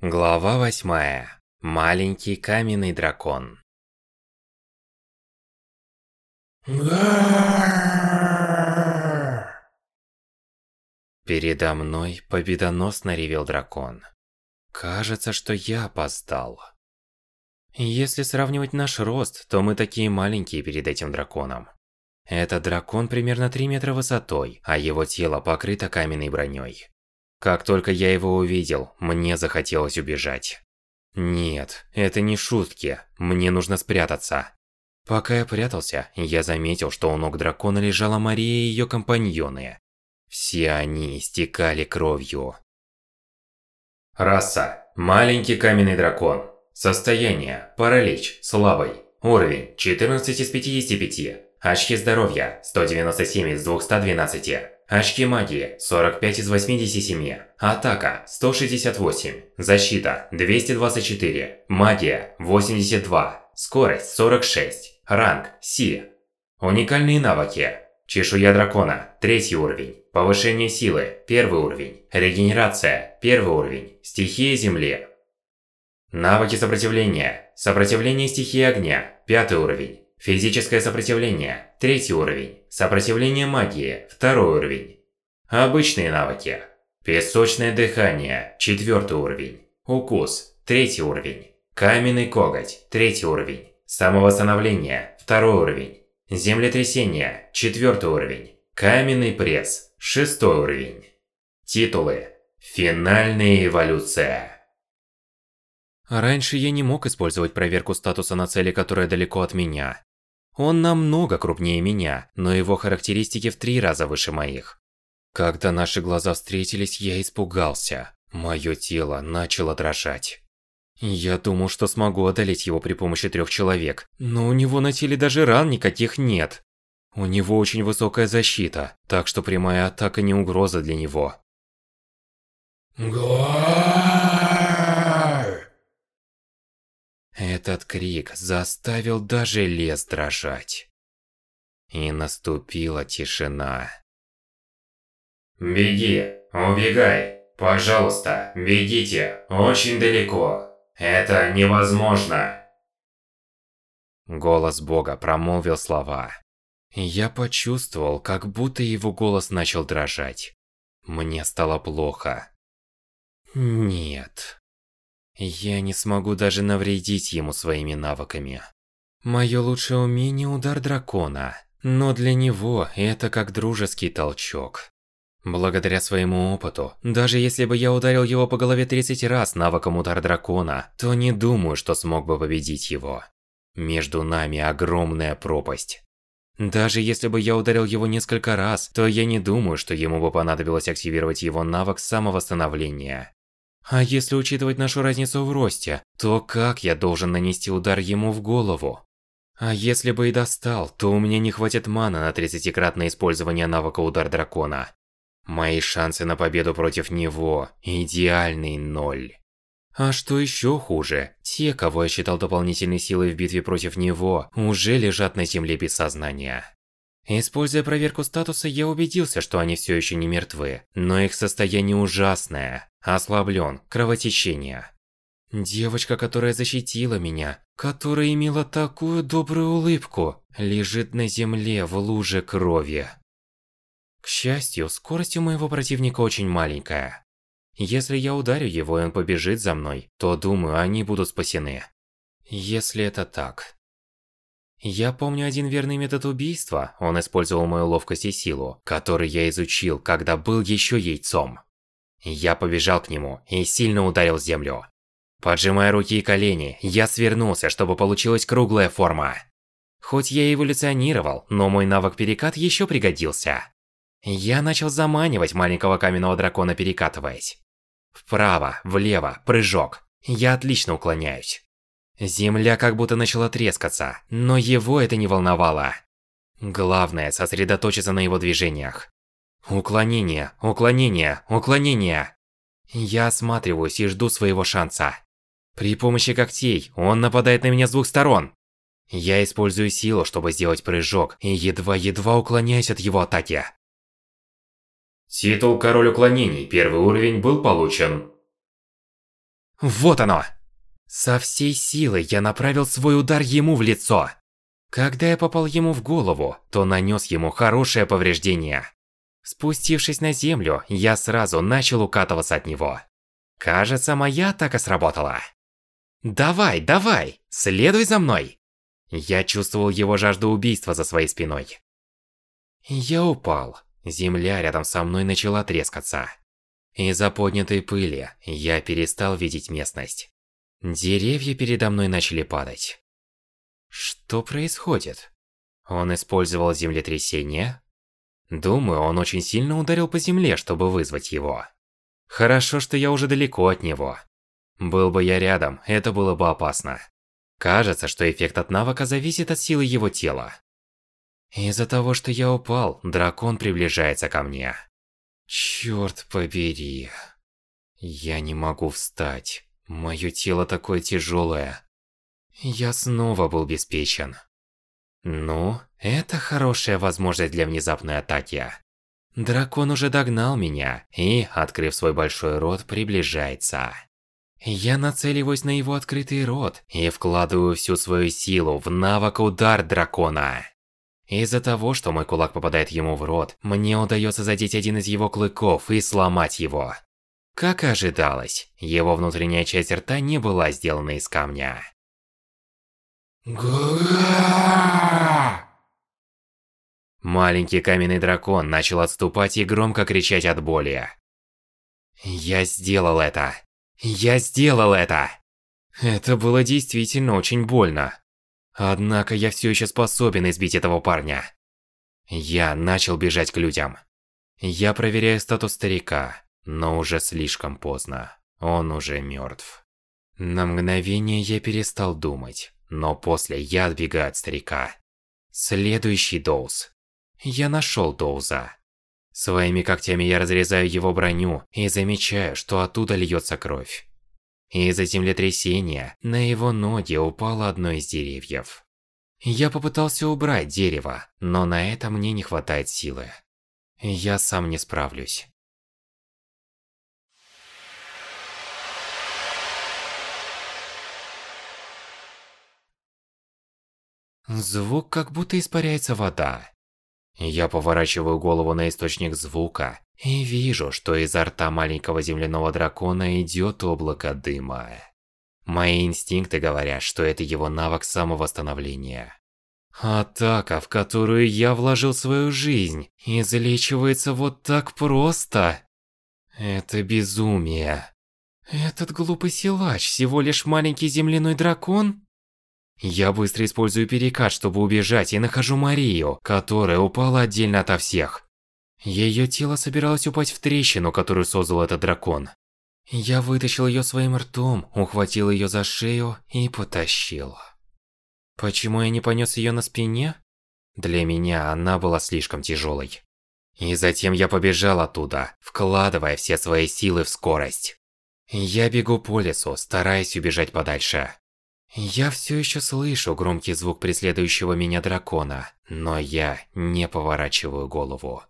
Глава восьмая. Маленький каменный дракон. Передо мной победоносно ревел дракон. Кажется, что я опоздал. Если сравнивать наш рост, то мы такие маленькие перед этим драконом. Этот дракон примерно 3 метра высотой, а его тело покрыто каменной броней. Как только я его увидел, мне захотелось убежать. Нет, это не шутки, мне нужно спрятаться. Пока я прятался, я заметил, что у ног дракона лежала Мария и ее компаньоны. Все они истекали кровью. Раса. Маленький каменный дракон. Состояние. Паралич. Слабый. Уровень. 14 из 55. Очки здоровья. 197 из 212. Очки магии – 45 из 87. Атака – 168. Защита – 224. Магия – 82. Скорость – 46. Ранг – Си. Уникальные навыки. Чешуя дракона – третий уровень. Повышение силы – первый уровень. Регенерация – первый уровень. Стихия земли. Навыки сопротивления. Сопротивление стихии огня – пятый уровень. Физическое сопротивление – третий уровень. Сопротивление магии – второй уровень. Обычные навыки. Песочное дыхание – четвертый уровень. Укус – третий уровень. Каменный коготь – третий уровень. Самовосстановление – второй уровень. Землетрясение – четвертый уровень. Каменный пресс – шестой уровень. Титулы. Финальная эволюция. Раньше я не мог использовать проверку статуса на цели, которая далеко от меня. Он намного крупнее меня, но его характеристики в три раза выше моих. Когда наши глаза встретились, я испугался. Мое тело начало дрожать. Я думал, что смогу одолеть его при помощи трех человек, но у него на теле даже ран никаких нет. У него очень высокая защита, так что прямая атака не угроза для него. Этот крик заставил даже лес дрожать. И наступила тишина. «Беги! Убегай! Пожалуйста, бегите! Очень далеко! Это невозможно!» Голос Бога промолвил слова. Я почувствовал, как будто его голос начал дрожать. Мне стало плохо. Нет. Я не смогу даже навредить ему своими навыками. Мое лучшее умение – удар дракона, но для него это как дружеский толчок. Благодаря своему опыту, даже если бы я ударил его по голове 30 раз навыком удар дракона, то не думаю, что смог бы победить его. Между нами огромная пропасть. Даже если бы я ударил его несколько раз, то я не думаю, что ему бы понадобилось активировать его навык самовосстановления. А если учитывать нашу разницу в росте, то как я должен нанести удар ему в голову? А если бы и достал, то у меня не хватит маны на 30-кратное использование навыка удар дракона. Мои шансы на победу против него – идеальный ноль. А что еще хуже, те, кого я считал дополнительной силой в битве против него, уже лежат на земле без сознания. Используя проверку статуса, я убедился, что они все еще не мертвы, но их состояние ужасное. Ослаблен, кровотечение. Девочка, которая защитила меня, которая имела такую добрую улыбку, лежит на земле в луже крови. К счастью, скорость у моего противника очень маленькая. Если я ударю его и он побежит за мной, то думаю, они будут спасены. Если это так. Я помню один верный метод убийства, он использовал мою ловкость и силу, который я изучил, когда был еще яйцом. Я побежал к нему и сильно ударил землю. Поджимая руки и колени, я свернулся, чтобы получилась круглая форма. Хоть я эволюционировал, но мой навык перекат еще пригодился. Я начал заманивать маленького каменного дракона, перекатываясь. Вправо, влево, прыжок. Я отлично уклоняюсь. Земля как будто начала трескаться, но его это не волновало. Главное сосредоточиться на его движениях. Уклонение, уклонение, уклонение. Я осматриваюсь и жду своего шанса. При помощи когтей он нападает на меня с двух сторон. Я использую силу, чтобы сделать прыжок, и едва-едва уклоняюсь от его атаки. Титул Король Уклонений, первый уровень, был получен. Вот оно! Со всей силы я направил свой удар ему в лицо. Когда я попал ему в голову, то нанес ему хорошее повреждение. Спустившись на землю, я сразу начал укатываться от него. Кажется, моя атака сработала. «Давай, давай, следуй за мной!» Я чувствовал его жажду убийства за своей спиной. Я упал. Земля рядом со мной начала трескаться. Из-за поднятой пыли я перестал видеть местность. Деревья передо мной начали падать. Что происходит? Он использовал землетрясение? Думаю, он очень сильно ударил по земле, чтобы вызвать его. Хорошо, что я уже далеко от него. Был бы я рядом, это было бы опасно. Кажется, что эффект от навыка зависит от силы его тела. Из-за того, что я упал, дракон приближается ко мне. Чёрт побери. Я не могу встать. Моё тело такое тяжёлое. Я снова был беспечен. Ну, это хорошая возможность для внезапной атаки. Дракон уже догнал меня и, открыв свой большой рот, приближается. Я нацеливаюсь на его открытый рот и вкладываю всю свою силу в навык удар дракона. Из-за того, что мой кулак попадает ему в рот, мне удается задеть один из его клыков и сломать его. Как и ожидалось, его внутренняя часть рта не была сделана из камня. Маленький каменный дракон начал отступать и громко кричать от боли. Я сделал это. Я сделал это. Это было действительно очень больно. Однако я все еще способен избить этого парня. Я начал бежать к людям. Я проверяю статус старика, но уже слишком поздно. Он уже мертв. На мгновение я перестал думать, но после я отбегаю от старика. Следующий Доуз. Я нашел Доуза. Своими когтями я разрезаю его броню и замечаю, что оттуда льется кровь. Из-за землетрясения на его ноге упало одно из деревьев. Я попытался убрать дерево, но на это мне не хватает силы. Я сам не справлюсь. Звук, как будто испаряется вода. Я поворачиваю голову на источник звука и вижу, что изо рта маленького земляного дракона идет облако дыма. Мои инстинкты говорят, что это его навык самовосстановления. Атака, в которую я вложил свою жизнь, излечивается вот так просто. Это безумие. Этот глупый силач всего лишь маленький земляной дракон? Я быстро использую перекат, чтобы убежать, и нахожу Марию, которая упала отдельно ото всех. Ее тело собиралось упасть в трещину, которую создал этот дракон. Я вытащил ее своим ртом, ухватил ее за шею и потащил. Почему я не понес ее на спине? Для меня она была слишком тяжелой. И затем я побежал оттуда, вкладывая все свои силы в скорость. Я бегу по лесу, стараясь убежать подальше. Я все еще слышу громкий звук преследующего меня дракона, но я не поворачиваю голову.